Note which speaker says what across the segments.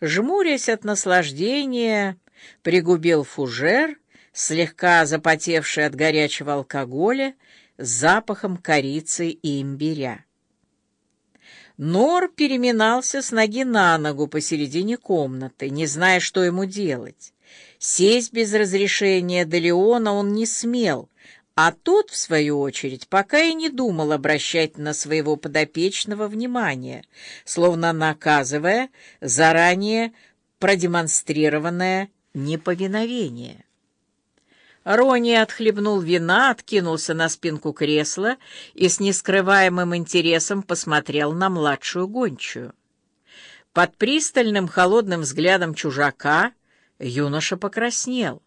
Speaker 1: жмурясь от наслаждения, пригубил фужер, слегка запотевший от горячего алкоголя, с запахом корицы и имбиря. Нор переминался с ноги на ногу посередине комнаты, не зная, что ему делать. Сесть без разрешения Делеона он не смел, а тот, в свою очередь, пока и не думал обращать на своего подопечного внимание, словно наказывая заранее продемонстрированное неповиновение. Рони отхлебнул вина, откинулся на спинку кресла и с нескрываемым интересом посмотрел на младшую гончую. Под пристальным холодным взглядом чужака юноша покраснел.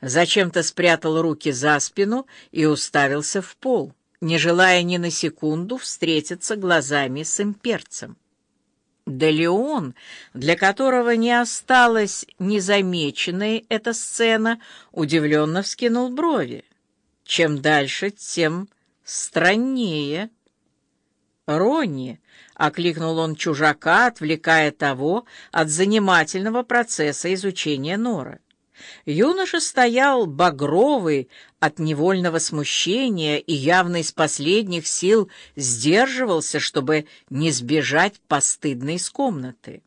Speaker 1: Зачем-то спрятал руки за спину и уставился в пол, не желая ни на секунду встретиться глазами с имперцем. Да Леон, для которого не осталась незамеченной эта сцена, удивленно вскинул брови. Чем дальше, тем страннее. «Ронни!» — окликнул он чужака, отвлекая того от занимательного процесса изучения нора. Юноша стоял багровый от невольного смущения и явно из последних сил сдерживался, чтобы не сбежать постыдно из комнаты.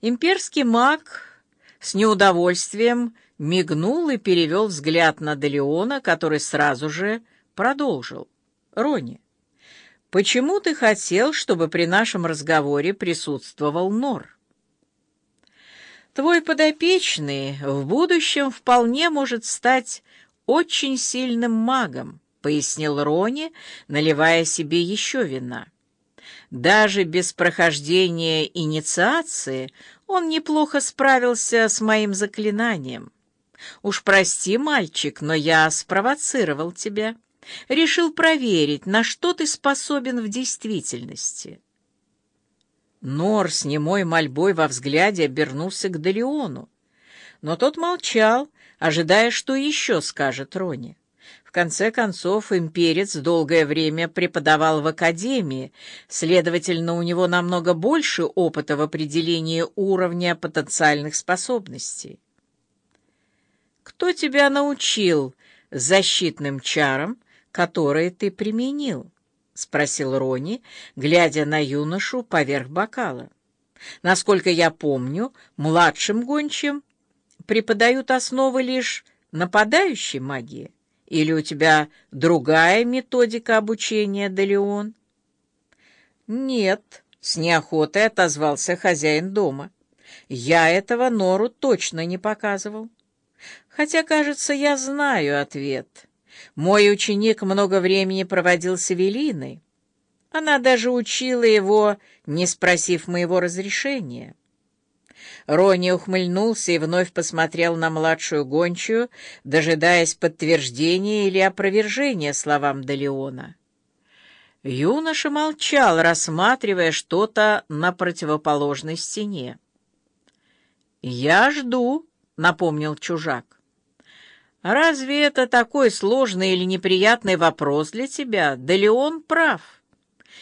Speaker 1: Имперский маг с неудовольствием мигнул и перевел взгляд на Делеона, который сразу же продолжил. «Рони, почему ты хотел, чтобы при нашем разговоре присутствовал Нор?» Твой подопечный в будущем вполне может стать очень сильным магом, пояснил Рони, наливая себе еще вина. Даже без прохождения инициации он неплохо справился с моим заклинанием. Уж прости, мальчик, но я спровоцировал тебя. Решил проверить, на что ты способен в действительности. Нор с немой мольбой во взгляде обернулся к Делеону. Но тот молчал, ожидая, что еще скажет Рони. В конце концов, имперец долгое время преподавал в академии, следовательно, у него намного больше опыта в определении уровня потенциальных способностей. «Кто тебя научил защитным чарам, которые ты применил?» — спросил Рони, глядя на юношу поверх бокала. «Насколько я помню, младшим гончим преподают основы лишь нападающей магии. Или у тебя другая методика обучения, Делеон?» «Нет», — с неохотой отозвался хозяин дома. «Я этого Нору точно не показывал. Хотя, кажется, я знаю ответ». Мой ученик много времени проводил с Эвелиной. Она даже учила его, не спросив моего разрешения. Рони ухмыльнулся и вновь посмотрел на младшую гончую, дожидаясь подтверждения или опровержения словам Далеона. Юноша молчал, рассматривая что-то на противоположной стене. «Я жду», — напомнил чужак. Разве это такой сложный или неприятный вопрос для тебя? Да ли он прав?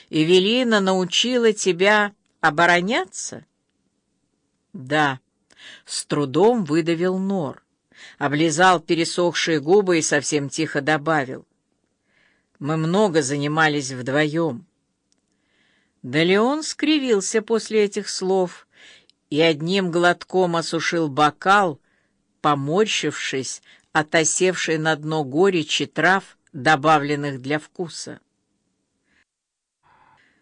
Speaker 1: Эвелина научила тебя обороняться? Да, с трудом выдавил Нор, облизал пересохшие губы и совсем тихо добавил. Мы много занимались вдвоем. Да ли он скривился после этих слов и одним глотком осушил бокал, поморщившись от осевшей на дно горечи трав, добавленных для вкуса.